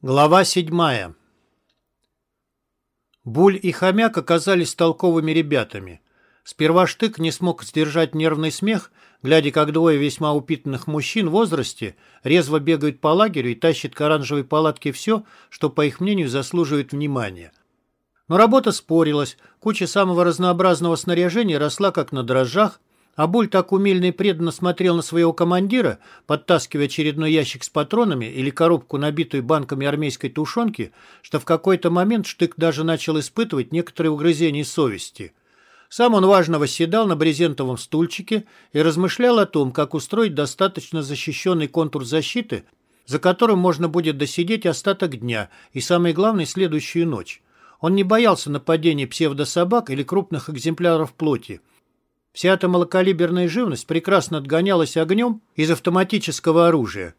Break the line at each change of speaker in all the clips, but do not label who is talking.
Глава седьмая. Буль и хомяк оказались толковыми ребятами. Сперва Штык не смог сдержать нервный смех, глядя, как двое весьма упитанных мужчин в возрасте резво бегают по лагерю и тащат к оранжевой палатке все, что, по их мнению, заслуживает внимания. Но работа спорилась, куча самого разнообразного снаряжения росла как на дрожжах, а Буль так умельно и преданно смотрел на своего командира, подтаскивая очередной ящик с патронами или коробку, набитую банками армейской тушенки, что в какой-то момент Штык даже начал испытывать некоторые угрызения совести. Сам он важно восседал на брезентовом стульчике и размышлял о том, как устроить достаточно защищенный контур защиты, за которым можно будет досидеть остаток дня и, самое главное, следующую ночь. Он не боялся нападений псевдособак или крупных экземпляров плоти, Вся эта малокалиберная живность прекрасно отгонялась огнем из автоматического оружия.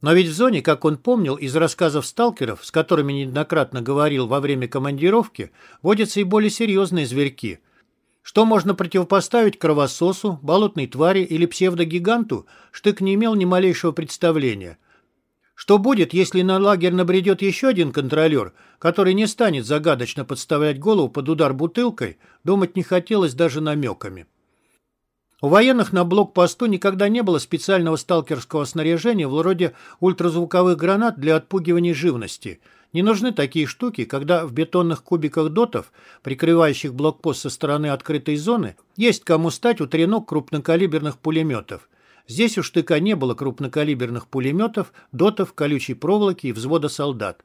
Но ведь в зоне, как он помнил из рассказов сталкеров, с которыми неоднократно говорил во время командировки, водятся и более серьезные зверьки. Что можно противопоставить кровососу, болотной твари или псевдогиганту, Штык не имел ни малейшего представления – что будет, если на лагерь набредет еще один контролер, который не станет загадочно подставлять голову под удар бутылкой, думать не хотелось даже намеками. У военных на блокпосту никогда не было специального сталкерского снаряжения вроде ультразвуковых гранат для отпугивания живности. Не нужны такие штуки, когда в бетонных кубиках дотов, прикрывающих блокпост со стороны открытой зоны, есть кому стать у тренок крупнокалиберных пулеметов – Здесь у штыка не было крупнокалиберных пулеметов, дотов, колючей проволоки и взвода солдат.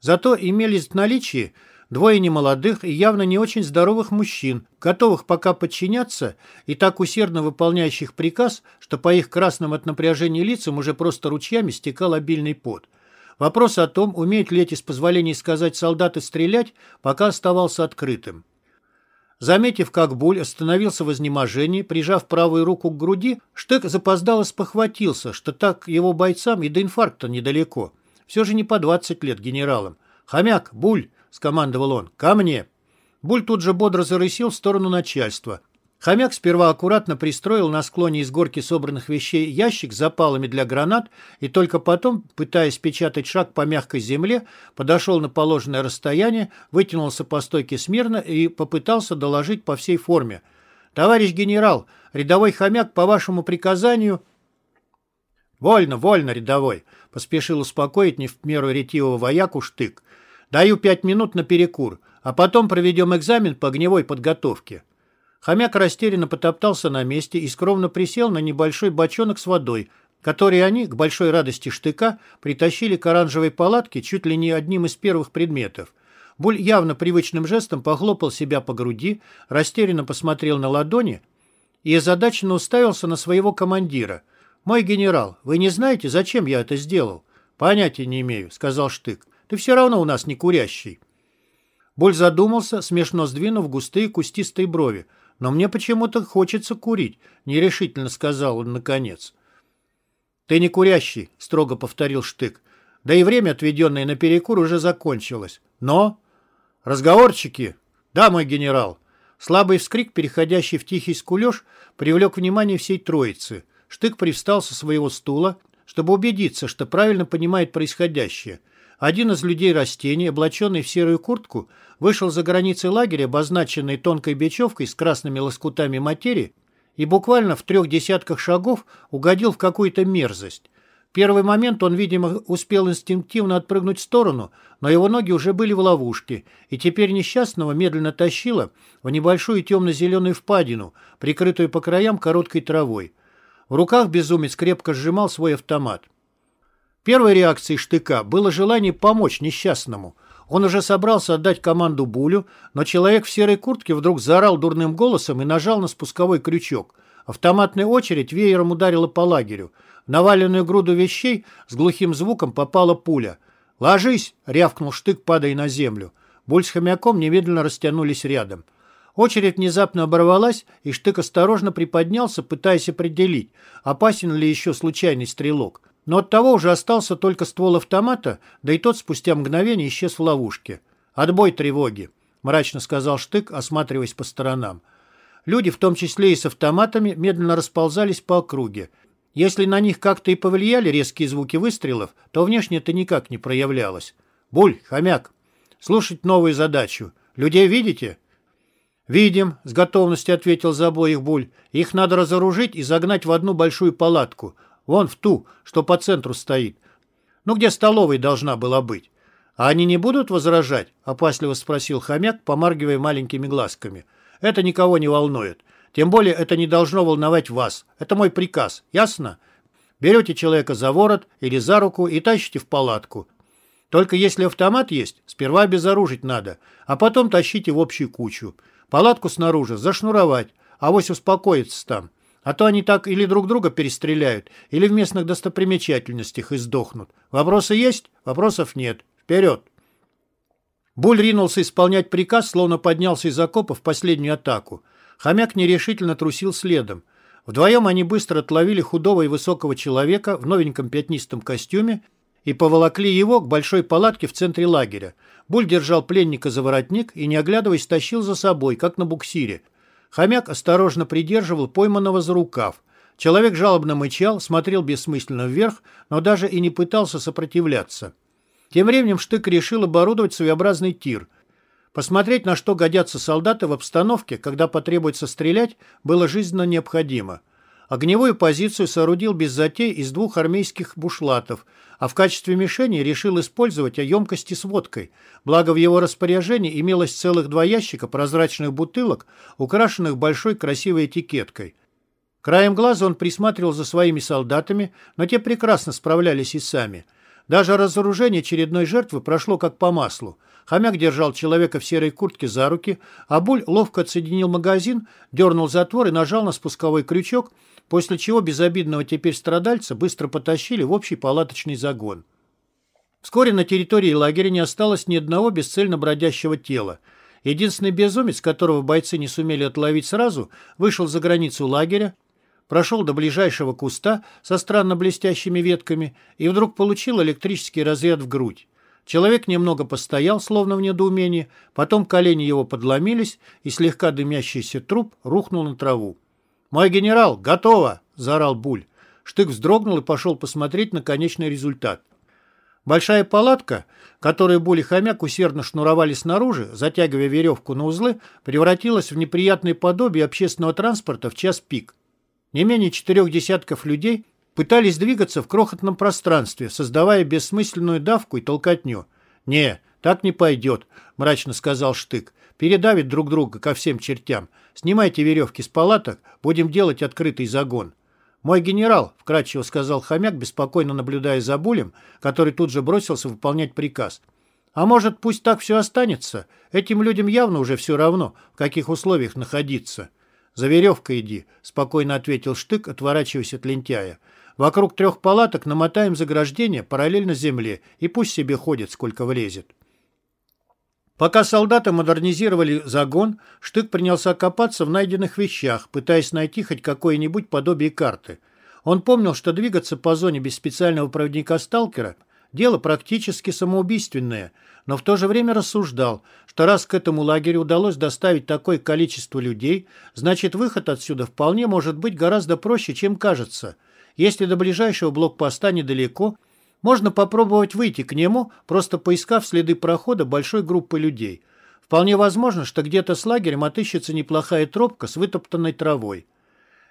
Зато имелись в наличии двое немолодых и явно не очень здоровых мужчин, готовых пока подчиняться и так усердно выполняющих приказ, что по их красным от напряжения лицам уже просто ручьями стекал обильный пот. Вопрос о том, умеют ли эти, с позволения сказать, солдаты стрелять, пока оставался открытым. Заметив, как Буль остановился в изнеможении, прижав правую руку к груди, Штык запоздало спохватился, что так его бойцам и до инфаркта недалеко. Все же не по 20 лет генералам. «Хомяк, Буль!» — скомандовал он. «Ко мне!» Буль тут же бодро зарысил в сторону начальства. Хомяк сперва аккуратно пристроил на склоне из горки собранных вещей ящик с запалами для гранат и только потом, пытаясь печатать шаг по мягкой земле, подошел на положенное расстояние, вытянулся по стойке смирно и попытался доложить по всей форме. «Товарищ генерал, рядовой хомяк по вашему приказанию...» «Вольно, вольно, рядовой», — поспешил успокоить не в меру ретивого вояку штык. «Даю пять минут на перекур, а потом проведем экзамен по огневой подготовке». Хомяк растерянно потоптался на месте и скромно присел на небольшой бочонок с водой, который они, к большой радости штыка, притащили к оранжевой палатке чуть ли не одним из первых предметов. Буль явно привычным жестом похлопал себя по груди, растерянно посмотрел на ладони и озадаченно уставился на своего командира. «Мой генерал, вы не знаете, зачем я это сделал?» «Понятия не имею», — сказал Штык. «Ты все равно у нас не курящий». Буль задумался, смешно сдвинув густые кустистые брови. «Но мне почему-то хочется курить», — нерешительно сказал он наконец. «Ты не курящий», — строго повторил Штык. «Да и время, отведенное на перекур, уже закончилось. Но...» «Разговорчики?» «Да, мой генерал». Слабый вскрик, переходящий в тихий скулеж, привлек внимание всей троицы. Штык привстал со своего стула, чтобы убедиться, что правильно понимает происходящее — один из людей растений, облаченный в серую куртку, вышел за границы лагеря, обозначенной тонкой бечевкой с красными лоскутами материи, и буквально в трех десятках шагов угодил в какую-то мерзость. В первый момент он, видимо, успел инстинктивно отпрыгнуть в сторону, но его ноги уже были в ловушке, и теперь несчастного медленно тащило в небольшую темно-зеленую впадину, прикрытую по краям короткой травой. В руках безумец крепко сжимал свой автомат. Первой реакцией штыка было желание помочь несчастному. Он уже собрался отдать команду Булю, но человек в серой куртке вдруг заорал дурным голосом и нажал на спусковой крючок. Автоматная очередь веером ударила по лагерю. В наваленную груду вещей с глухим звуком попала пуля. «Ложись!» — рявкнул штык, падая на землю. Буль с хомяком немедленно растянулись рядом. Очередь внезапно оборвалась, и штык осторожно приподнялся, пытаясь определить, опасен ли еще случайный стрелок. Но от того уже остался только ствол автомата, да и тот спустя мгновение исчез в ловушке. «Отбой тревоги», — мрачно сказал Штык, осматриваясь по сторонам. Люди, в том числе и с автоматами, медленно расползались по округе. Если на них как-то и повлияли резкие звуки выстрелов, то внешне это никак не проявлялось. «Буль, хомяк, слушать новую задачу. Людей видите?» «Видим», — с готовностью ответил за обоих Буль. «Их надо разоружить и загнать в одну большую палатку. Вон в ту, что по центру стоит. Ну, где столовой должна была быть. А они не будут возражать?» — опасливо спросил хомяк, помаргивая маленькими глазками. «Это никого не волнует. Тем более это не должно волновать вас. Это мой приказ. Ясно? Берете человека за ворот или за руку и тащите в палатку. Только если автомат есть, сперва обезоружить надо, а потом тащите в общую кучу. Палатку снаружи зашнуровать, а авось успокоится там. А то они так или друг друга перестреляют, или в местных достопримечательностях издохнут. Вопросы есть? Вопросов нет. Вперед! Буль ринулся исполнять приказ, словно поднялся из окопа в последнюю атаку. Хомяк нерешительно трусил следом. Вдвоем они быстро отловили худого и высокого человека в новеньком пятнистом костюме и поволокли его к большой палатке в центре лагеря. Буль держал пленника за воротник и, не оглядываясь, тащил за собой, как на буксире. Хомяк осторожно придерживал пойманного за рукав. Человек жалобно мычал, смотрел бессмысленно вверх, но даже и не пытался сопротивляться. Тем временем Штык решил оборудовать своеобразный тир. Посмотреть, на что годятся солдаты в обстановке, когда потребуется стрелять, было жизненно необходимо. Огневую позицию соорудил без затей из двух армейских бушлатов, а в качестве мишени решил использовать емкости с водкой, благо в его распоряжении имелось целых два ящика прозрачных бутылок, украшенных большой красивой этикеткой. Краем глаза он присматривал за своими солдатами, но те прекрасно справлялись и сами. Даже разоружение очередной жертвы прошло как по маслу – Хомяк держал человека в серой куртке за руки, а Буль ловко отсоединил магазин, дернул затвор и нажал на спусковой крючок, после чего безобидного теперь страдальца быстро потащили в общий палаточный загон. Вскоре на территории лагеря не осталось ни одного бесцельно бродящего тела. Единственный безумец, которого бойцы не сумели отловить сразу, вышел за границу лагеря, прошел до ближайшего куста со странно блестящими ветками и вдруг получил электрический разряд в грудь. Человек немного постоял, словно в недоумении, потом колени его подломились, и слегка дымящийся труп рухнул на траву. «Мой генерал, готово!» – заорал Буль. Штык вздрогнул и пошел посмотреть на конечный результат. Большая палатка, которую Буль и хомяк усердно шнуровали снаружи, затягивая веревку на узлы, превратилась в неприятное подобие общественного транспорта в час пик. Не менее четырех десятков людей пытались двигаться в крохотном пространстве, создавая бессмысленную давку и толкотню. «Не, так не пойдет», — мрачно сказал Штык. «Передавит друг друга ко всем чертям. Снимайте веревки с палаток, будем делать открытый загон». «Мой генерал», — вкратчиво сказал хомяк, беспокойно наблюдая за Булем, который тут же бросился выполнять приказ. «А может, пусть так все останется? Этим людям явно уже все равно, в каких условиях находиться». «За веревкой иди», — спокойно ответил Штык, отворачиваясь от лентяя. Вокруг трех палаток намотаем заграждение параллельно земле, и пусть себе ходит, сколько влезет. Пока солдаты модернизировали загон, Штык принялся копаться в найденных вещах, пытаясь найти хоть какое-нибудь подобие карты. Он помнил, что двигаться по зоне без специального проводника-сталкера – дело практически самоубийственное, но в то же время рассуждал, что раз к этому лагерю удалось доставить такое количество людей, значит выход отсюда вполне может быть гораздо проще, чем кажется – если до ближайшего блокпоста недалеко, можно попробовать выйти к нему, просто поискав следы прохода большой группы людей. Вполне возможно, что где-то с лагерем отыщется неплохая тропка с вытоптанной травой.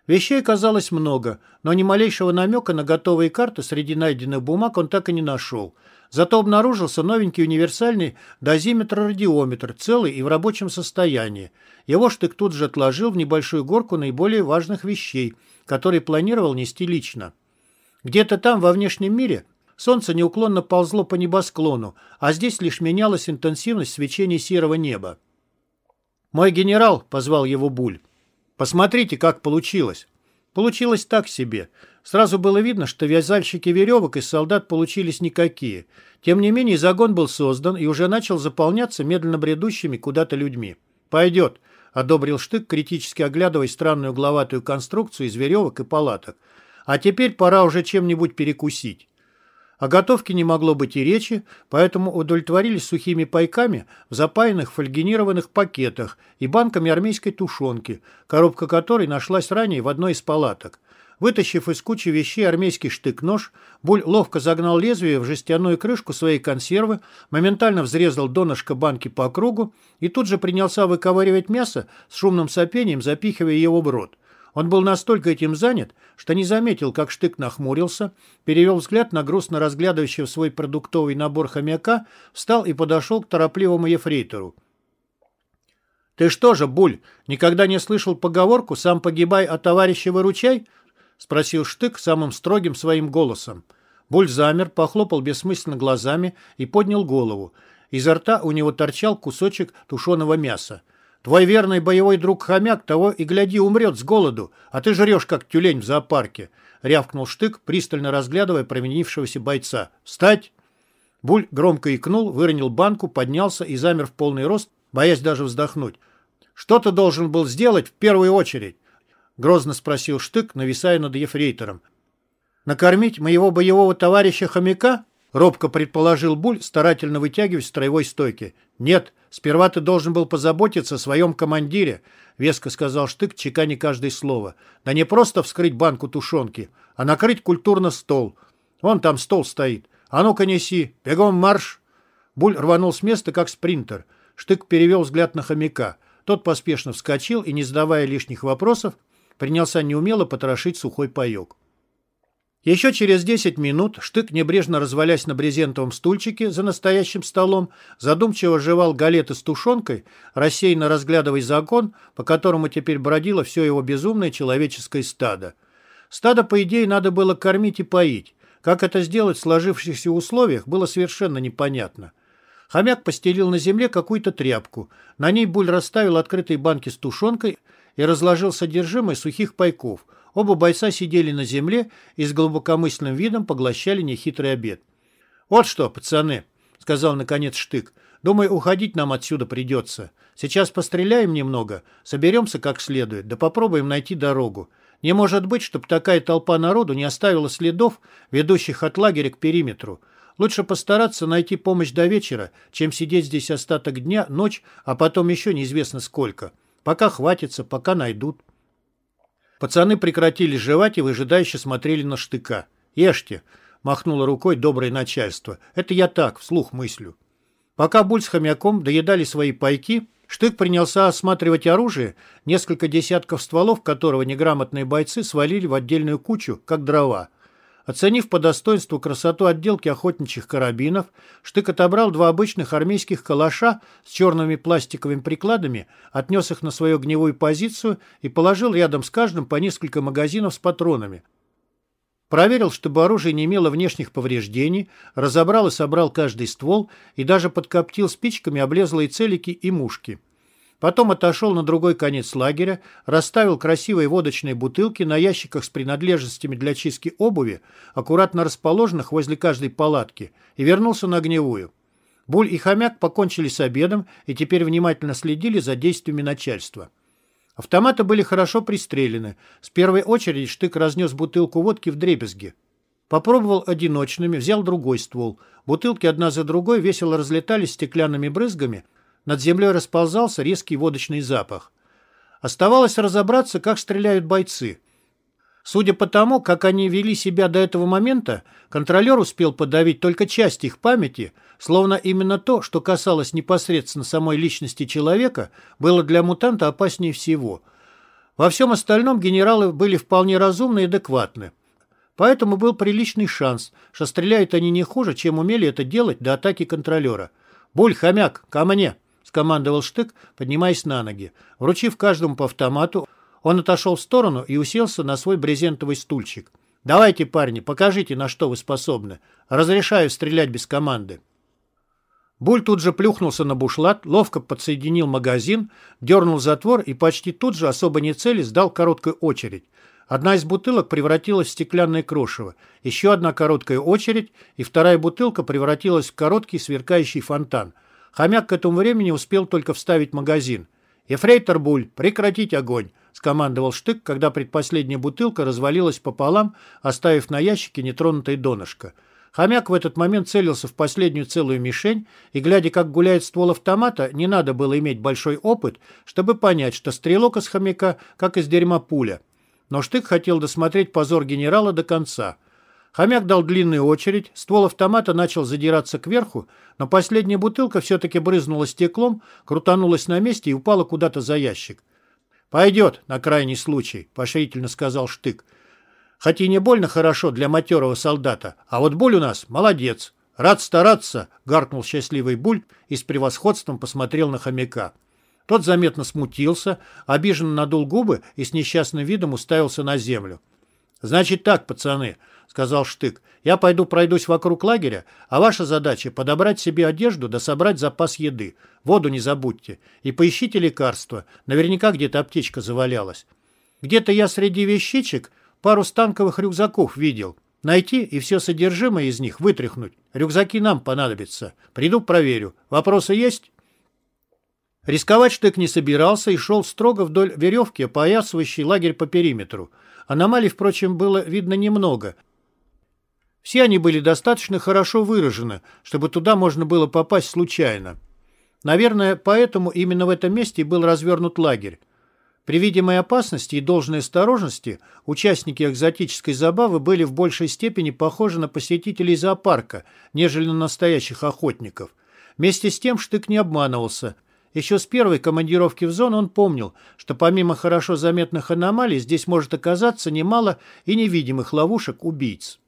Вещей казалось много, но ни малейшего намека на готовые карты среди найденных бумаг он так и не нашел. Зато обнаружился новенький универсальный дозиметр-радиометр, целый и в рабочем состоянии. Его штык тут же отложил в небольшую горку наиболее важных вещей – который планировал нести лично. Где-то там, во внешнем мире, солнце неуклонно ползло по небосклону, а здесь лишь менялась интенсивность свечения серого неба. «Мой генерал», — позвал его Буль, — «посмотрите, как получилось». Получилось так себе. Сразу было видно, что вязальщики веревок из солдат получились никакие. Тем не менее, загон был создан и уже начал заполняться медленно бредущими куда-то людьми. «Пойдет», — одобрил Штык, критически оглядывая странную угловатую конструкцию из веревок и палаток. «А теперь пора уже чем-нибудь перекусить». О готовке не могло быть и речи, поэтому удовлетворились сухими пайками в запаянных фольгинированных пакетах и банками армейской тушенки, коробка которой нашлась ранее в одной из палаток. Вытащив из кучи вещей армейский штык-нож, Буль ловко загнал лезвие в жестяную крышку своей консервы, моментально взрезал донышко банки по кругу и тут же принялся выковыривать мясо с шумным сопением, запихивая его в рот. Он был настолько этим занят, что не заметил, как штык нахмурился, перевел взгляд на грустно разглядывающего свой продуктовый набор хомяка, встал и подошел к торопливому ефрейтору. «Ты что же, Буль, никогда не слышал поговорку «сам погибай, а товарища выручай»?» — спросил Штык самым строгим своим голосом. Буль замер, похлопал бессмысленно глазами и поднял голову. Изо рта у него торчал кусочек тушеного мяса. «Твой верный боевой друг хомяк того и, гляди, умрет с голоду, а ты жрешь, как тюлень в зоопарке», — рявкнул Штык, пристально разглядывая променившегося бойца. «Встать!» Буль громко икнул, выронил банку, поднялся и замер в полный рост, боясь даже вздохнуть. «Что ты должен был сделать в первую очередь?» — грозно спросил Штык, нависая над ефрейтором. «Накормить моего боевого товарища хомяка?» — робко предположил Буль, старательно вытягиваясь строевой стойки. «Нет, сперва ты должен был позаботиться о своем командире», — веско сказал Штык, чеканя каждое слово. «Да не просто вскрыть банку тушенки, а накрыть культурно стол. Вон там стол стоит. А ну-ка неси, бегом марш!» Буль рванул с места, как спринтер — Штык перевел взгляд на хомяка. Тот поспешно вскочил и, не задавая лишних вопросов, принялся неумело потрошить сухой паек. Еще через 10 минут Штык, небрежно развалясь на брезентовом стульчике за настоящим столом, задумчиво жевал галеты с тушенкой, рассеянно разглядывая закон, по которому теперь бродило все его безумное человеческое стадо. Стадо, по идее, надо было кормить и поить. Как это сделать в сложившихся условиях, было совершенно непонятно. Хомяк постелил на земле какую-то тряпку. На ней Буль расставил открытые банки с тушенкой и разложил содержимое сухих пайков. Оба бойца сидели на земле и с глубокомысленным видом поглощали нехитрый обед. «Вот что, пацаны», — сказал наконец Штык, — «думаю, уходить нам отсюда придется. Сейчас постреляем немного, соберемся как следует, да попробуем найти дорогу. Не может быть, чтобы такая толпа народу не оставила следов, ведущих от лагеря к периметру. Лучше постараться найти помощь до вечера, чем сидеть здесь остаток дня, ночь, а потом еще неизвестно сколько. Пока хватится, пока найдут. Пацаны прекратили жевать и выжидающе смотрели на штыка. «Ешьте», — махнуло рукой доброе начальство. «Это я так, вслух мыслю». Пока Буль с хомяком доедали свои пайки, Штык принялся осматривать оружие, несколько десятков стволов которого неграмотные бойцы свалили в отдельную кучу, как дрова. Оценив по достоинству красоту отделки охотничьих карабинов, Штык отобрал два обычных армейских калаша с черными пластиковыми прикладами, отнес их на свою огневую позицию и положил рядом с каждым по несколько магазинов с патронами. Проверил, чтобы оружие не имело внешних повреждений, разобрал и собрал каждый ствол и даже подкоптил спичками облезлые целики и мушки. Потом отошел на другой конец лагеря, расставил красивые водочные бутылки на ящиках с принадлежностями для чистки обуви, аккуратно расположенных возле каждой палатки, и вернулся на огневую. Буль и хомяк покончили с обедом и теперь внимательно следили за действиями начальства. Автоматы были хорошо пристрелены. С первой очереди Штык разнес бутылку водки в дребезги. Попробовал одиночными, взял другой ствол. Бутылки одна за другой весело разлетались стеклянными брызгами – над землей расползался резкий водочный запах. Оставалось разобраться, как стреляют бойцы. Судя по тому, как они вели себя до этого момента, контролер успел подавить только часть их памяти, словно именно то, что касалось непосредственно самой личности человека, было для мутанта опаснее всего. Во всем остальном генералы были вполне разумны и адекватны. Поэтому был приличный шанс, что стреляют они не хуже, чем умели это делать до атаки контролера. «Буль, хомяк, ко мне!» Скомандовал Штык, поднимаясь на ноги. Вручив каждому по автомату, он отошел в сторону и уселся на свой брезентовый стульчик. «Давайте, парни, покажите, на что вы способны. Разрешаю стрелять без команды». Буль тут же плюхнулся на бушлат, ловко подсоединил магазин, дернул затвор и почти тут же, особо не цели, сдал короткую очередь. Одна из бутылок превратилась в стеклянное крошево, еще одна короткая очередь, и вторая бутылка превратилась в короткий сверкающий фонтан – Хомяк к этому времени успел только вставить магазин. «Ефрейтор Буль, прекратить огонь!» — скомандовал Штык, когда предпоследняя бутылка развалилась пополам, оставив на ящике нетронутое донышко. Хомяк в этот момент целился в последнюю целую мишень, и, глядя, как гуляет ствол автомата, не надо было иметь большой опыт, чтобы понять, что стрелок из хомяка, как из дерьма пуля. но Штык хотел досмотреть позор генерала до конца. Хомяк дал длинную очередь, ствол автомата начал задираться кверху, но последняя бутылка все-таки брызнула стеклом, крутанулась на месте и упала куда-то за ящик. «Пойдет, на крайний случай», — поширительно сказал Штык. «Хоть и не больно хорошо для матерого солдата, а вот Буль у нас молодец. Рад стараться», — гаркнул счастливый Буль и с превосходством посмотрел на хомяка. Тот заметно смутился, обиженно надул губы и с несчастным видом уставился на землю. «Значит так, пацаны», — сказал Штык, — «я пойду пройдусь вокруг лагеря, а ваша задача — подобрать себе одежду да собрать запас еды. Воду не забудьте. И поищите лекарства. Наверняка где-то аптечка завалялась. Где-то я среди вещичек пару станковых рюкзаков видел. Найти и все содержимое из них вытряхнуть. Рюкзаки нам понадобятся. Приду проверю. Вопросы есть?» Рисковать Штык не собирался и шел строго вдоль веревки, опоясывающей лагерь по периметру. Аномалий, впрочем, было видно немного. Все они были достаточно хорошо выражены, чтобы туда можно было попасть случайно. Наверное, поэтому именно в этом месте был развернут лагерь. При видимой опасности и должной осторожности участники экзотической забавы были в большей степени похожи на посетителей зоопарка, нежели на настоящих охотников. Вместе с тем Штык не обманывался – еще с первой командировки в зону он помнил, что помимо хорошо заметных аномалий здесь может оказаться немало и невидимых ловушек убийц.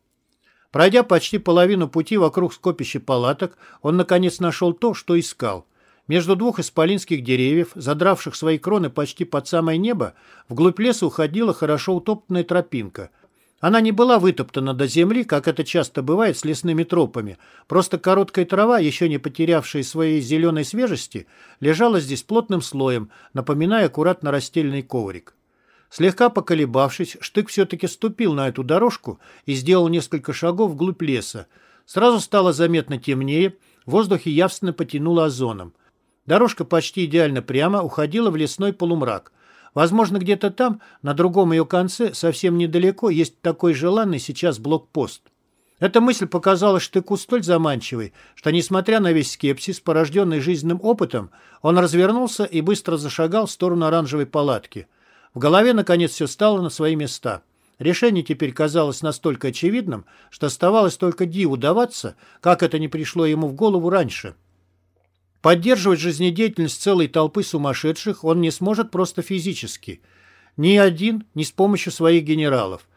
Пройдя почти половину пути вокруг скопища палаток, он наконец нашел то, что искал. Между двух исполинских деревьев, задравших свои кроны почти под самое небо, вглубь леса уходила хорошо утоптанная тропинка – она не была вытоптана до земли, как это часто бывает с лесными тропами. Просто короткая трава, еще не потерявшая своей зеленой свежести, лежала здесь плотным слоем, напоминая аккуратно расстеленный коврик. Слегка поколебавшись, Штык все-таки ступил на эту дорожку и сделал несколько шагов вглубь леса. Сразу стало заметно темнее, в воздухе явственно потянуло озоном. Дорожка почти идеально прямо уходила в лесной полумрак – Возможно, где-то там, на другом ее конце, совсем недалеко, есть такой желанный сейчас блокпост. Эта мысль показалась Штыку столь заманчивой, что, несмотря на весь скепсис, порожденный жизненным опытом, он развернулся и быстро зашагал в сторону оранжевой палатки. В голове, наконец, все стало на свои места. Решение теперь казалось настолько очевидным, что оставалось только диву даваться, как это не пришло ему в голову раньше. Поддерживать жизнедеятельность целой толпы сумасшедших он не сможет просто физически. Ни один, ни с помощью своих генералов.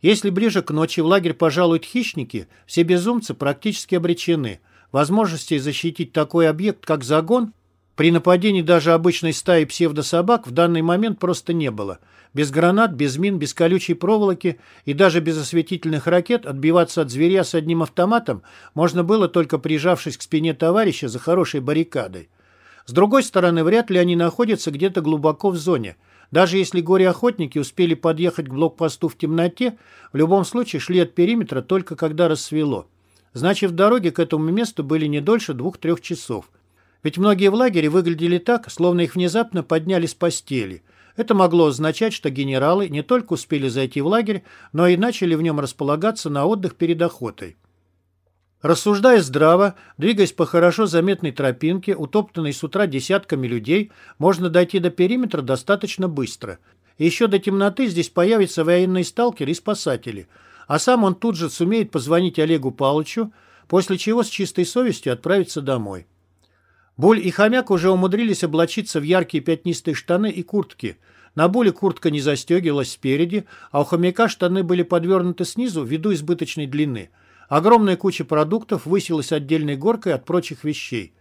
Если ближе к ночи в лагерь пожалуют хищники, все безумцы практически обречены. Возможности защитить такой объект, как загон, при нападении даже обычной стаи псевдособак в данный момент просто не было. Без гранат, без мин, без колючей проволоки и даже без осветительных ракет отбиваться от зверя с одним автоматом можно было только прижавшись к спине товарища за хорошей баррикадой. С другой стороны, вряд ли они находятся где-то глубоко в зоне. Даже если горе-охотники успели подъехать к блокпосту в темноте, в любом случае шли от периметра только когда рассвело. Значит, в дороге к этому месту были не дольше двух-трех часов. Ведь многие в лагере выглядели так, словно их внезапно подняли с постели. Это могло означать, что генералы не только успели зайти в лагерь, но и начали в нем располагаться на отдых перед охотой. Рассуждая здраво, двигаясь по хорошо заметной тропинке, утоптанной с утра десятками людей, можно дойти до периметра достаточно быстро. Еще до темноты здесь появятся военные сталкеры и спасатели. А сам он тут же сумеет позвонить Олегу Павловичу, после чего с чистой совестью отправиться домой. Буль и хомяк уже умудрились облачиться в яркие пятнистые штаны и куртки. На Буле куртка не застегивалась спереди, а у хомяка штаны были подвернуты снизу ввиду избыточной длины. Огромная куча продуктов высилась отдельной горкой от прочих вещей.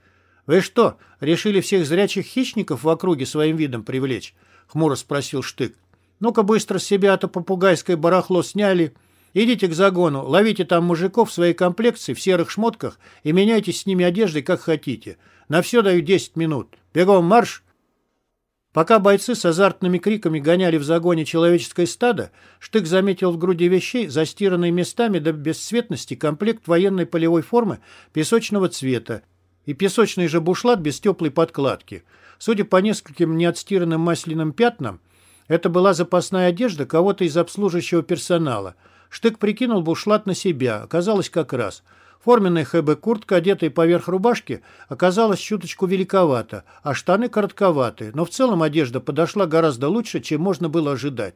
«Вы что, решили всех зрячих хищников в округе своим видом привлечь?» — хмуро спросил Штык. «Ну-ка быстро с себя это попугайское барахло сняли. Идите к загону, ловите там мужиков в своей комплекции в серых шмотках и меняйтесь с ними одеждой, как хотите. На все даю 10 минут. Бегом марш!» Пока бойцы с азартными криками гоняли в загоне человеческое стадо, Штык заметил в груди вещей, застиранные местами до бесцветности, комплект военной полевой формы песочного цвета и песочный же бушлат без теплой подкладки. Судя по нескольким неотстиранным масляным пятнам, это была запасная одежда кого-то из обслуживающего персонала. Штык прикинул бушлат на себя, оказалось как раз – Форменная ХБ-куртка, одетая поверх рубашки, оказалась чуточку великовата, а штаны коротковатые, но в целом одежда подошла гораздо лучше, чем можно было ожидать.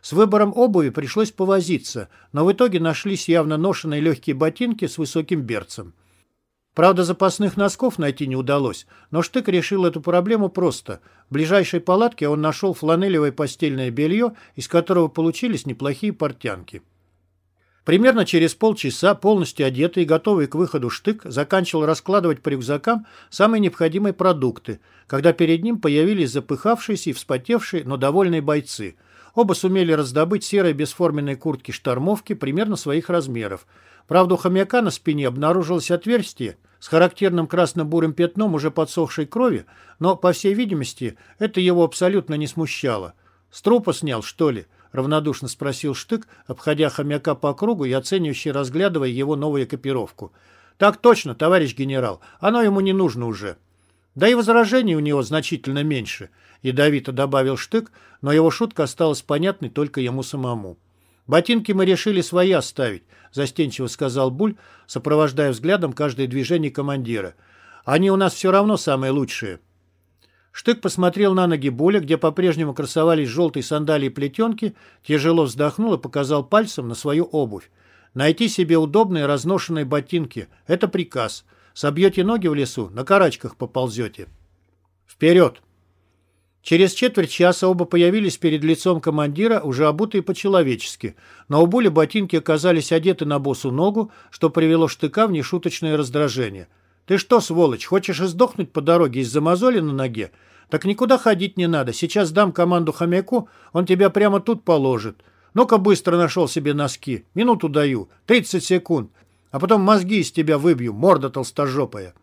С выбором обуви пришлось повозиться, но в итоге нашлись явно ношенные легкие ботинки с высоким берцем. Правда, запасных носков найти не удалось, но Штык решил эту проблему просто. В ближайшей палатке он нашел фланелевое постельное белье, из которого получились неплохие портянки. Примерно через полчаса, полностью одетый и готовый к выходу Штык, заканчивал раскладывать по рюкзакам самые необходимые продукты, когда перед ним появились запыхавшиеся и вспотевшие, но довольные бойцы. Оба сумели раздобыть серые бесформенные куртки-штормовки примерно своих размеров. Правда, у хомяка на спине обнаружилось отверстие с характерным красно-бурым пятном уже подсохшей крови, но, по всей видимости, это его абсолютно не смущало. «С снял, что ли?» — равнодушно спросил Штык, обходя хомяка по кругу и оценивающе разглядывая его новую экипировку. «Так точно, товарищ генерал, оно ему не нужно уже». «Да и возражений у него значительно меньше», — ядовито добавил Штык, но его шутка осталась понятной только ему самому. «Ботинки мы решили свои оставить», — застенчиво сказал Буль, сопровождая взглядом каждое движение командира. «Они у нас все равно самые лучшие». Штык посмотрел на ноги Буля, где по-прежнему красовались желтые сандалии плетенки, тяжело вздохнул и показал пальцем на свою обувь. «Найти себе удобные разношенные ботинки — это приказ. Собьете ноги в лесу, на карачках поползете». «Вперед!» Через четверть часа оба появились перед лицом командира, уже обутые по-человечески, но у Буля ботинки оказались одеты на босу ногу, что привело Штыка в нешуточное раздражение. «Ты что, сволочь, хочешь издохнуть по дороге из-за мозоли на ноге? Так никуда ходить не надо. Сейчас дам команду хомяку, он тебя прямо тут положит. Ну-ка быстро нашел себе носки. Минуту даю. 30 секунд. А потом мозги из тебя выбью, морда толстожопая.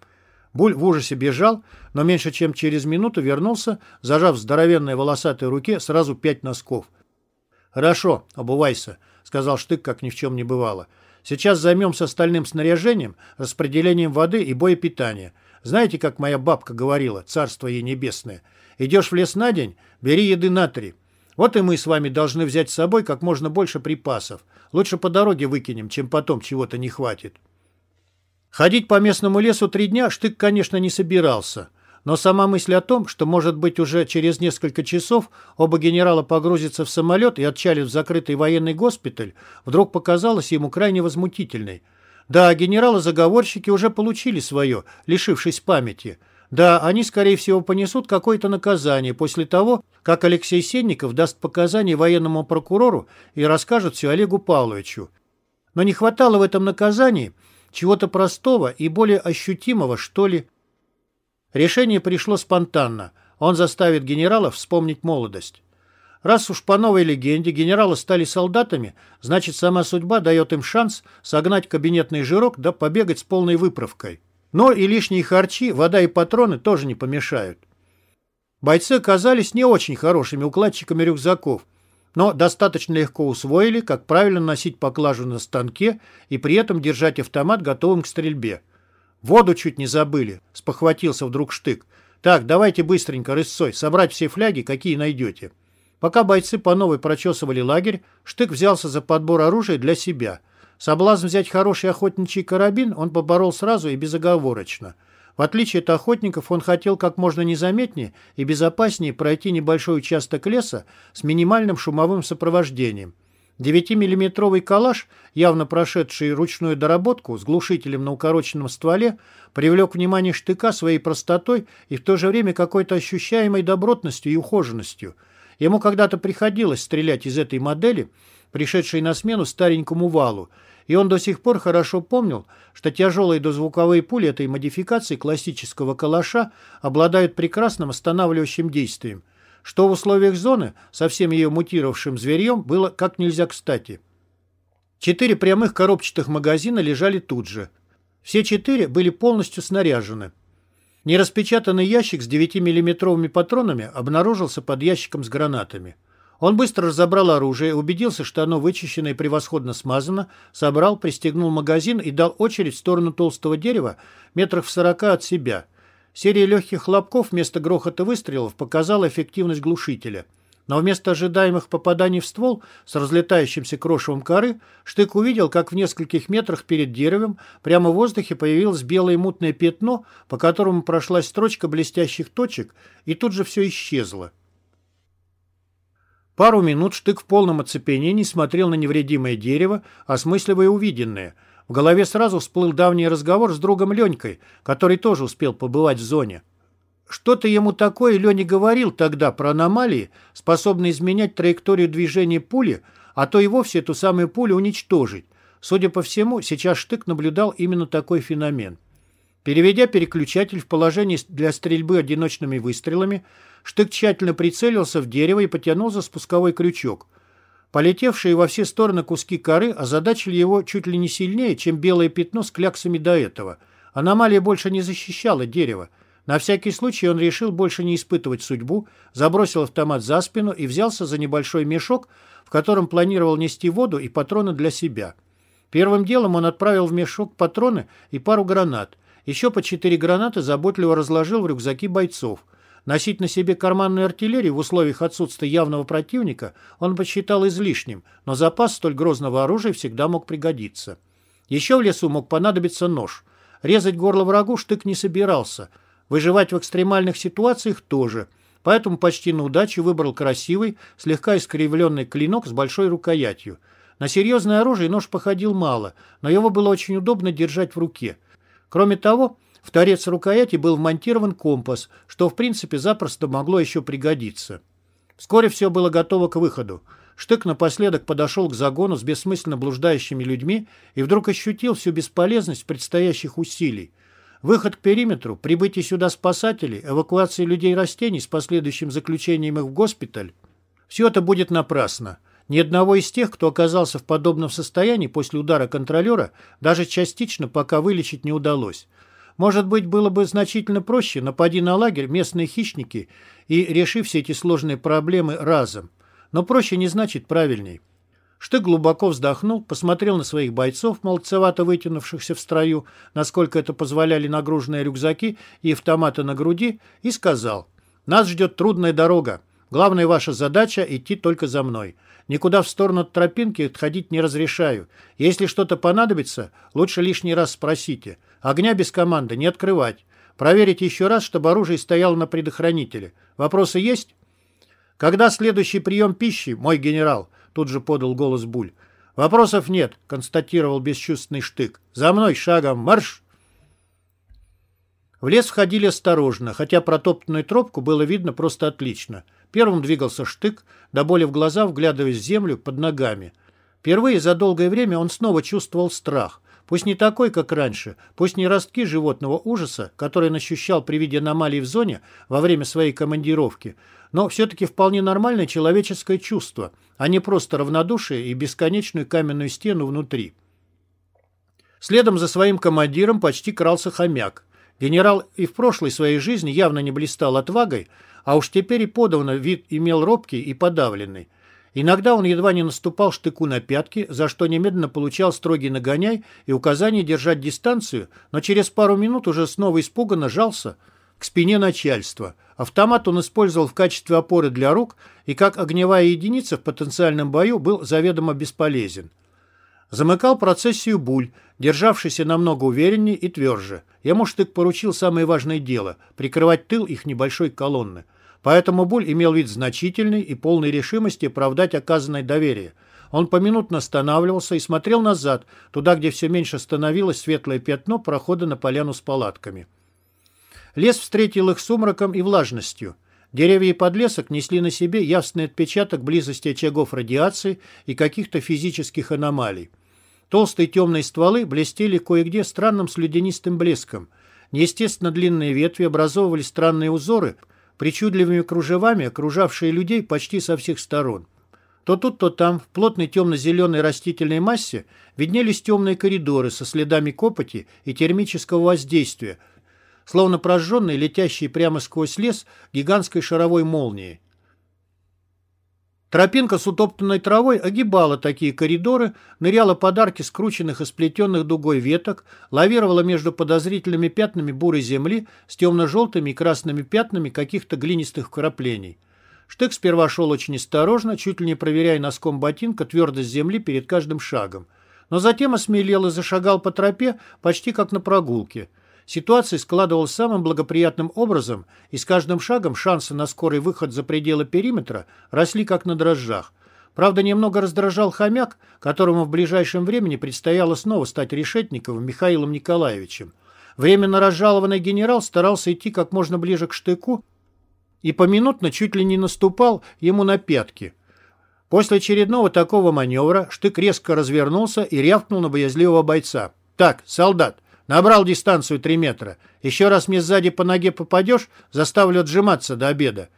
Буль в ужасе бежал, но меньше чем через минуту вернулся, зажав в здоровенной волосатой руке сразу пять носков. «Хорошо, обувайся», — сказал Штык, как ни в чем не бывало. «Сейчас займемся остальным снаряжением, распределением воды и боепитания. Знаете, как моя бабка говорила, царство ей небесное, идешь в лес на день, бери еды на три. Вот и мы с вами должны взять с собой как можно больше припасов. Лучше по дороге выкинем, чем потом чего-то не хватит. Ходить по местному лесу три дня Штык, конечно, не собирался. Но сама мысль о том, что, может быть, уже через несколько часов оба генерала погрузятся в самолет и отчалят в закрытый военный госпиталь, вдруг показалась ему крайне возмутительной – да, генералы-заговорщики уже получили свое, лишившись памяти. Да, они, скорее всего, понесут какое-то наказание после того, как Алексей Сенников даст показания военному прокурору и расскажет все Олегу Павловичу. Но не хватало в этом наказании чего-то простого и более ощутимого, что ли. Решение пришло спонтанно. Он заставит генералов вспомнить молодость. Раз уж по новой легенде генералы стали солдатами, значит, сама судьба дает им шанс согнать кабинетный жирок да побегать с полной выправкой. Но и лишние харчи, вода и патроны тоже не помешают. Бойцы оказались не очень хорошими укладчиками рюкзаков, но достаточно легко усвоили, как правильно носить поклажу на станке и при этом держать автомат готовым к стрельбе. «Воду чуть не забыли», — спохватился вдруг Штык. «Так, давайте быстренько рысцой, собрать все фляги, какие найдете». Пока бойцы по новой прочесывали лагерь, Штык взялся за подбор оружия для себя. Соблазн взять хороший охотничий карабин он поборол сразу и безоговорочно. В отличие от охотников, он хотел как можно незаметнее и безопаснее пройти небольшой участок леса с минимальным шумовым сопровождением. 9-миллиметровый калаш, явно прошедший ручную доработку с глушителем на укороченном стволе, привлек внимание штыка своей простотой и в то же время какой-то ощущаемой добротностью и ухоженностью – Ему когда-то приходилось стрелять из этой модели, пришедшей на смену старенькому валу, и он до сих пор хорошо помнил, что тяжелые дозвуковые пули этой модификации классического калаша обладают прекрасным останавливающим действием, что в условиях зоны со всем ее мутировавшим зверьем было как нельзя кстати. Четыре прямых коробчатых магазина лежали тут же. Все четыре были полностью снаряжены. Нераспечатанный ящик с 9-миллиметровыми патронами обнаружился под ящиком с гранатами. Он быстро разобрал оружие, убедился, что оно вычищено и превосходно смазано, собрал, пристегнул магазин и дал очередь в сторону толстого дерева метрах в сорока от себя. Серия легких хлопков вместо грохота выстрелов показала эффективность глушителя – но вместо ожидаемых попаданий в ствол с разлетающимся крошевом коры Штык увидел, как в нескольких метрах перед деревом прямо в воздухе появилось белое мутное пятно, по которому прошлась строчка блестящих точек, и тут же все исчезло. Пару минут Штык в полном оцепенении смотрел на невредимое дерево, осмысливая увиденное. В голове сразу всплыл давний разговор с другом Ленькой, который тоже успел побывать в зоне. Что-то ему такое Леня говорил тогда про аномалии, способные изменять траекторию движения пули, а то и вовсе эту самую пулю уничтожить. Судя по всему, сейчас Штык наблюдал именно такой феномен. Переведя переключатель в положение для стрельбы одиночными выстрелами, Штык тщательно прицелился в дерево и потянул за спусковой крючок. Полетевшие во все стороны куски коры озадачили его чуть ли не сильнее, чем белое пятно с кляксами до этого. Аномалия больше не защищала дерево. На всякий случай он решил больше не испытывать судьбу, забросил автомат за спину и взялся за небольшой мешок, в котором планировал нести воду и патроны для себя. Первым делом он отправил в мешок патроны и пару гранат – еще по четыре гранаты заботливо разложил в рюкзаки бойцов. Носить на себе карманную артиллерию в условиях отсутствия явного противника он посчитал излишним, но запас столь грозного оружия всегда мог пригодиться. Еще в лесу мог понадобиться нож. Резать горло врагу штык не собирался. Выживать в экстремальных ситуациях тоже. Поэтому почти на удачу выбрал красивый, слегка искривленный клинок с большой рукоятью. На серьезное оружие нож походил мало, но его было очень удобно держать в руке – Кроме того, в торец рукояти был вмонтирован компас, что в принципе запросто могло еще пригодиться. Вскоре все было готово к выходу. Штык напоследок подошел к загону с бессмысленно блуждающими людьми и вдруг ощутил всю бесполезность предстоящих усилий. Выход к периметру, прибытие сюда спасателей, эвакуация людей и растений с последующим заключением их в госпиталь – все это будет напрасно. Ни одного из тех, кто оказался в подобном состоянии после удара контролера, даже частично пока вылечить не удалось. Может быть, было бы значительно проще, напади на лагерь местные хищники и реши все эти сложные проблемы разом. Но проще не значит правильней. Штык глубоко вздохнул, посмотрел на своих бойцов, молодцевато вытянувшихся в строю, насколько это позволяли нагруженные рюкзаки и автоматы на груди, и сказал, «Нас ждет трудная дорога. Главная ваша задача – идти только за мной. Никуда в сторону от тропинки отходить не разрешаю. Если что-то понадобится, лучше лишний раз спросите. Огня без команды не открывать. Проверить еще раз, чтобы оружие стояло на предохранителе. Вопросы есть? Когда следующий прием пищи, мой генерал? Тут же подал голос Буль. Вопросов нет, констатировал бесчувственный штык. За мной шагом марш! В лес входили осторожно, хотя протоптанную тропку было видно просто отлично. Первым двигался штык, до боли в глаза вглядываясь в землю под ногами. Впервые за долгое время он снова чувствовал страх. Пусть не такой, как раньше, пусть не ростки животного ужаса, который он ощущал при виде аномалий в зоне во время своей командировки, но все-таки вполне нормальное человеческое чувство, а не просто равнодушие и бесконечную каменную стену внутри. Следом за своим командиром почти крался хомяк. Генерал и в прошлой своей жизни явно не блистал отвагой, а уж теперь и подавно вид имел робкий и подавленный. Иногда он едва не наступал штыку на пятки, за что немедленно получал строгий нагоняй и указание держать дистанцию, но через пару минут уже снова испуганно жался к спине начальства. Автомат он использовал в качестве опоры для рук и как огневая единица в потенциальном бою был заведомо бесполезен. Замыкал процессию Буль, державшийся намного увереннее и тверже. Ему штык поручил самое важное дело – прикрывать тыл их небольшой колонны. Поэтому Буль имел вид значительный и полной решимости оправдать оказанное доверие. Он поминутно останавливался и смотрел назад, туда, где все меньше становилось светлое пятно прохода на поляну с палатками. Лес встретил их сумраком и влажностью. Деревья и подлесок несли на себе явственный отпечаток близости очагов радиации и каких-то физических аномалий. Толстые темные стволы блестели кое-где странным слюдянистым блеском. Неестественно длинные ветви образовывали странные узоры – причудливыми кружевами, окружавшие людей почти со всех сторон. То тут, то там, в плотной темно-зеленой растительной массе, виднелись темные коридоры со следами копоти и термического воздействия, словно прожженные, летящие прямо сквозь лес гигантской шаровой молнией. Тропинка с утоптанной травой огибала такие коридоры, ныряла под арки скрученных и сплетенных дугой веток, лавировала между подозрительными пятнами бурой земли с темно-желтыми и красными пятнами каких-то глинистых вкраплений. Штык сперва шел очень осторожно, чуть ли не проверяя носком ботинка твердость земли перед каждым шагом. Но затем осмелел и зашагал по тропе почти как на прогулке. Ситуация складывалась самым благоприятным образом, и с каждым шагом шансы на скорый выход за пределы периметра росли как на дрожжах. Правда, немного раздражал хомяк, которому в ближайшем времени предстояло снова стать Решетниковым Михаилом Николаевичем. Временно разжалованный генерал старался идти как можно ближе к штыку и поминутно чуть ли не наступал ему на пятки. После очередного такого маневра штык резко развернулся и рявкнул на боязливого бойца. «Так, солдат, Набрал дистанцию три метра. Еще раз мне сзади по ноге попадешь, заставлю отжиматься до обеда.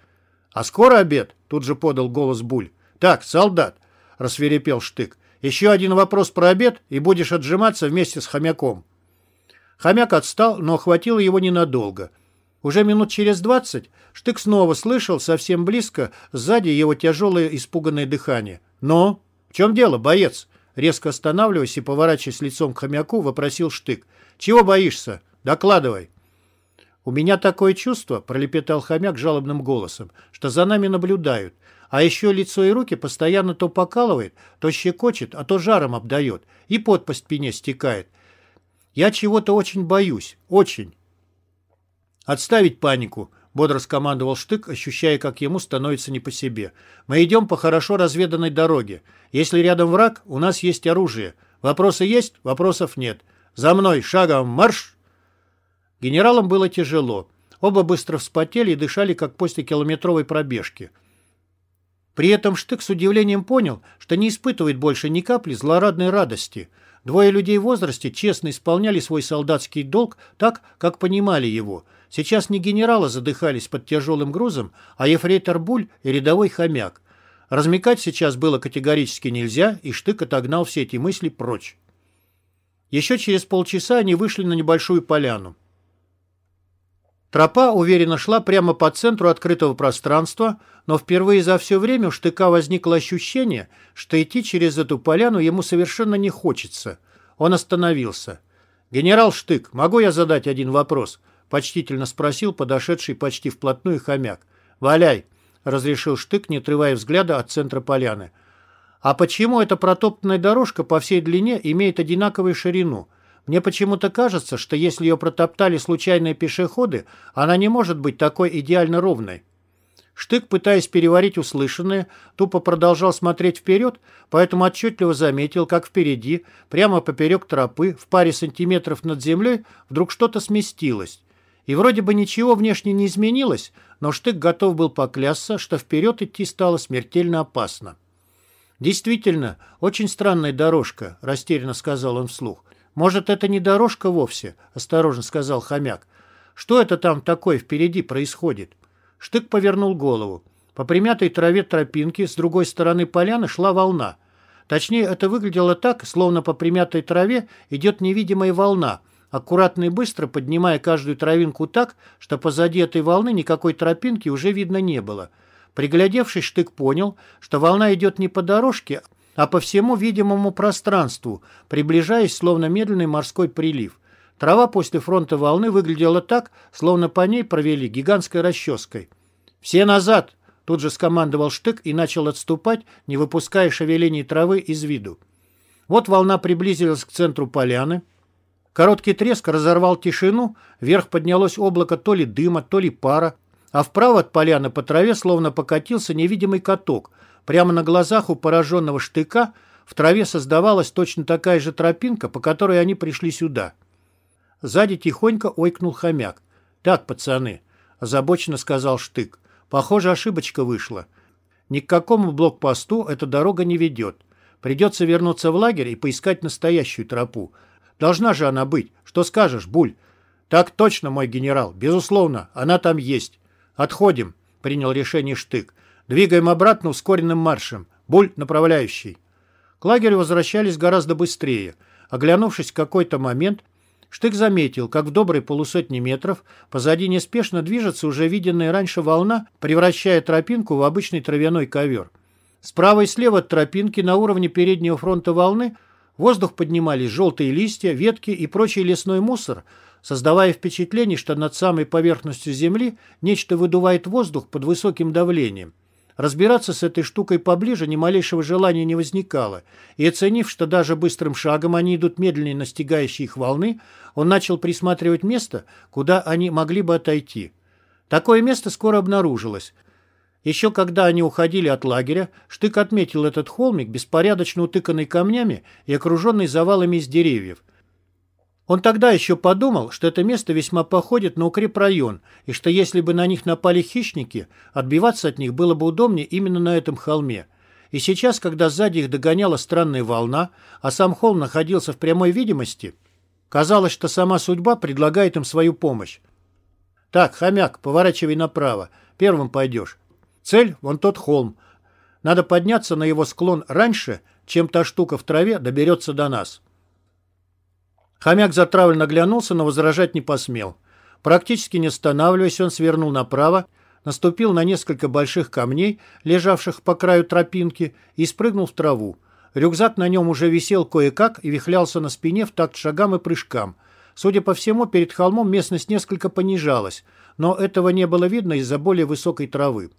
А скоро обед? Тут же подал голос Буль. Так, солдат, рассверепел Штык. Еще один вопрос про обед, и будешь отжиматься вместе с хомяком. Хомяк отстал, но охватило его ненадолго. Уже минут через двадцать Штык снова слышал совсем близко сзади его тяжелое испуганное дыхание. «Ну, в чем дело, боец?» Резко останавливаясь и поворачиваясь лицом к хомяку, вопросил Штык. «Чего боишься? Докладывай». «У меня такое чувство», — пролепетал хомяк жалобным голосом, «что за нами наблюдают. А еще лицо и руки постоянно то покалывает, то щекочет, а то жаром обдает, и пот по спине стекает. Я чего-то очень боюсь, очень». «Отставить панику», — бодро скомандовал Штык, ощущая, как ему становится не по себе. «Мы идем по хорошо разведанной дороге. Если рядом враг, у нас есть оружие. Вопросы есть, вопросов нет. «За мной! Шагом! Марш!» Генералам было тяжело. Оба быстро вспотели и дышали, как после километровой пробежки. При этом Штык с удивлением понял, что не испытывает больше ни капли злорадной радости. Двое людей в возрасте честно исполняли свой солдатский долг так, как понимали его. Сейчас не генералы задыхались под тяжелым грузом, а ефрейтор Буль и рядовой хомяк. Размекать сейчас было категорически нельзя, и Штык отогнал все эти мысли прочь. Еще через полчаса они вышли на небольшую поляну. Тропа уверенно шла прямо по центру открытого пространства, но впервые за все время у Штыка возникло ощущение, что идти через эту поляну ему совершенно не хочется. Он остановился. «Генерал Штык, могу я задать один вопрос?» — почтительно спросил подошедший почти вплотную хомяк. «Валяй!» — разрешил Штык, не отрывая взгляда от центра поляны. А почему эта протоптанная дорожка по всей длине имеет одинаковую ширину? Мне почему-то кажется, что если ее протоптали случайные пешеходы, она не может быть такой идеально ровной. Штык, пытаясь переварить услышанное, тупо продолжал смотреть вперед, поэтому отчетливо заметил, как впереди, прямо поперек тропы, в паре сантиметров над землей, вдруг что-то сместилось. И вроде бы ничего внешне не изменилось, но Штык готов был поклясться, что вперед идти стало смертельно опасно. «Действительно, очень странная дорожка», — растерянно сказал он вслух. «Может, это не дорожка вовсе?» — осторожно сказал хомяк. «Что это там такое впереди происходит?» Штык повернул голову. По примятой траве тропинки с другой стороны поляны шла волна. Точнее, это выглядело так, словно по примятой траве идет невидимая волна, аккуратно и быстро поднимая каждую травинку так, что позади этой волны никакой тропинки уже видно не было — Приглядевшись, Штык понял, что волна идет не по дорожке, а по всему видимому пространству, приближаясь, словно медленный морской прилив. Трава после фронта волны выглядела так, словно по ней провели гигантской расческой. «Все назад!» — тут же скомандовал Штык и начал отступать, не выпуская шевелений травы из виду. Вот волна приблизилась к центру поляны. Короткий треск разорвал тишину, вверх поднялось облако то ли дыма, то ли пара, а вправо от поляны по траве словно покатился невидимый каток. Прямо на глазах у пораженного штыка в траве создавалась точно такая же тропинка, по которой они пришли сюда. Сзади тихонько ойкнул хомяк. «Так, пацаны», — озабоченно сказал штык, — «похоже, ошибочка вышла. Ни к какому блокпосту эта дорога не ведет. Придется вернуться в лагерь и поискать настоящую тропу. Должна же она быть. Что скажешь, Буль?» «Так точно, мой генерал. Безусловно, она там есть. «Отходим», — принял решение Штык. «Двигаем обратно ускоренным маршем. Буль направляющий». К лагерю возвращались гораздо быстрее. Оглянувшись в какой-то момент, Штык заметил, как в доброй полусотни метров позади неспешно движется уже виденная раньше волна, превращая тропинку в обычный травяной ковер. Справа и слева от тропинки на уровне переднего фронта волны воздух поднимались желтые листья, ветки и прочий лесной мусор — создавая впечатление, что над самой поверхностью Земли нечто выдувает воздух под высоким давлением. Разбираться с этой штукой поближе ни малейшего желания не возникало, и, оценив, что даже быстрым шагом они идут медленнее настигающей их волны, он начал присматривать место, куда они могли бы отойти. Такое место скоро обнаружилось. Еще когда они уходили от лагеря, Штык отметил этот холмик, беспорядочно утыканный камнями и окруженный завалами из деревьев. Он тогда еще подумал, что это место весьма походит на укрепрайон, и что если бы на них напали хищники, отбиваться от них было бы удобнее именно на этом холме. И сейчас, когда сзади их догоняла странная волна, а сам холм находился в прямой видимости, казалось, что сама судьба предлагает им свою помощь. «Так, хомяк, поворачивай направо. Первым пойдешь. Цель — вон тот холм. Надо подняться на его склон раньше, чем та штука в траве доберется до нас». Хомяк затравленно оглянулся, но возражать не посмел. Практически не останавливаясь, он свернул направо, наступил на несколько больших камней, лежавших по краю тропинки, и спрыгнул в траву. Рюкзак на нем уже висел кое-как и вихлялся на спине в такт шагам и прыжкам. Судя по всему, перед холмом местность несколько понижалась, но этого не было видно из-за более высокой травы.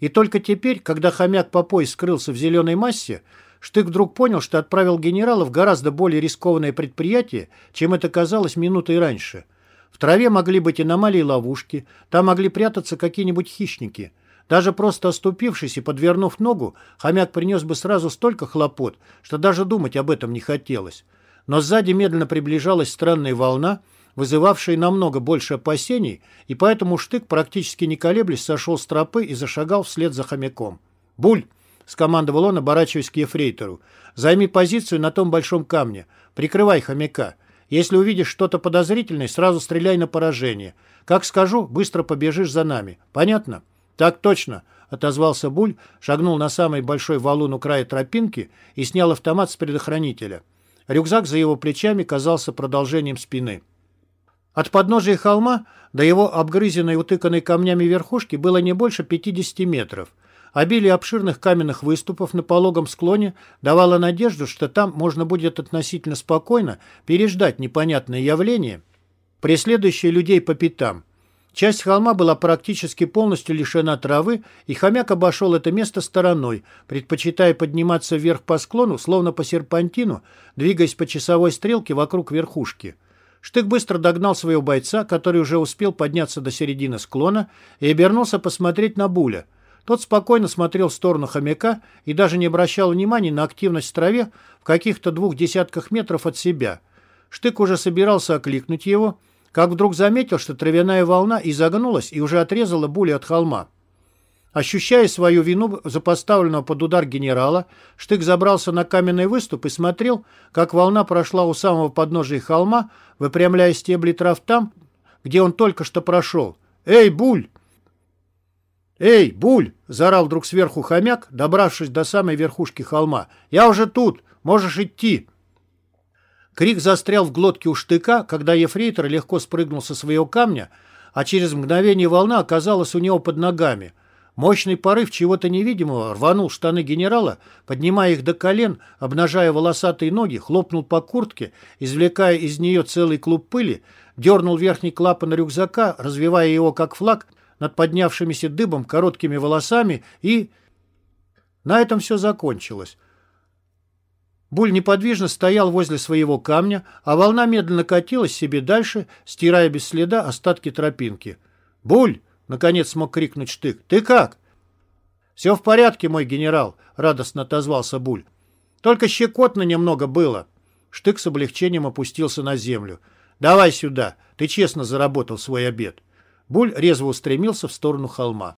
И только теперь, когда хомяк по пояс скрылся в зеленой массе, Штык вдруг понял, что отправил генерала в гораздо более рискованное предприятие, чем это казалось минутой раньше. В траве могли быть аномалии ловушки, там могли прятаться какие-нибудь хищники. Даже просто оступившись и подвернув ногу, хомяк принес бы сразу столько хлопот, что даже думать об этом не хотелось. Но сзади медленно приближалась странная волна, вызывавшая намного больше опасений, и поэтому Штык, практически не колеблясь, сошел с тропы и зашагал вслед за хомяком. «Буль!» — скомандовал он, оборачиваясь к ефрейтору. «Займи позицию на том большом камне. Прикрывай хомяка. Если увидишь что-то подозрительное, сразу стреляй на поражение. Как скажу, быстро побежишь за нами. Понятно?» «Так точно», — отозвался Буль, шагнул на самый большой валун у края тропинки и снял автомат с предохранителя. Рюкзак за его плечами казался продолжением спины. От подножия холма до его обгрызенной, утыканной камнями верхушки было не больше 50 метров — Обилие обширных каменных выступов на пологом склоне давало надежду, что там можно будет относительно спокойно переждать непонятное явление, преследующее людей по пятам. Часть холма была практически полностью лишена травы, и хомяк обошел это место стороной, предпочитая подниматься вверх по склону, словно по серпантину, двигаясь по часовой стрелке вокруг верхушки. Штык быстро догнал своего бойца, который уже успел подняться до середины склона, и обернулся посмотреть на Буля – тот спокойно смотрел в сторону хомяка и даже не обращал внимания на активность в траве в каких-то двух десятках метров от себя. Штык уже собирался окликнуть его, как вдруг заметил, что травяная волна изогнулась и уже отрезала були от холма. Ощущая свою вину за поставленного под удар генерала, Штык забрался на каменный выступ и смотрел, как волна прошла у самого подножия холма, выпрямляя стебли трав там, где он только что прошел. «Эй, Буль!» «Эй, Буль!» — заорал вдруг сверху хомяк, добравшись до самой верхушки холма. «Я уже тут! Можешь идти!» Крик застрял в глотке у штыка, когда ефрейтор легко спрыгнул со своего камня, а через мгновение волна оказалась у него под ногами. Мощный порыв чего-то невидимого рванул штаны генерала, поднимая их до колен, обнажая волосатые ноги, хлопнул по куртке, извлекая из нее целый клуб пыли, дернул верхний клапан рюкзака, развивая его как флаг, над поднявшимися дыбом короткими волосами и... На этом все закончилось. Буль неподвижно стоял возле своего камня, а волна медленно катилась себе дальше, стирая без следа остатки тропинки. «Буль!» — наконец смог крикнуть Штык. «Ты как?» «Все в порядке, мой генерал», — радостно отозвался Буль. «Только щекотно немного было». Штык с облегчением опустился на землю. «Давай сюда, ты честно заработал свой обед». Буль резво устремился в сторону холма.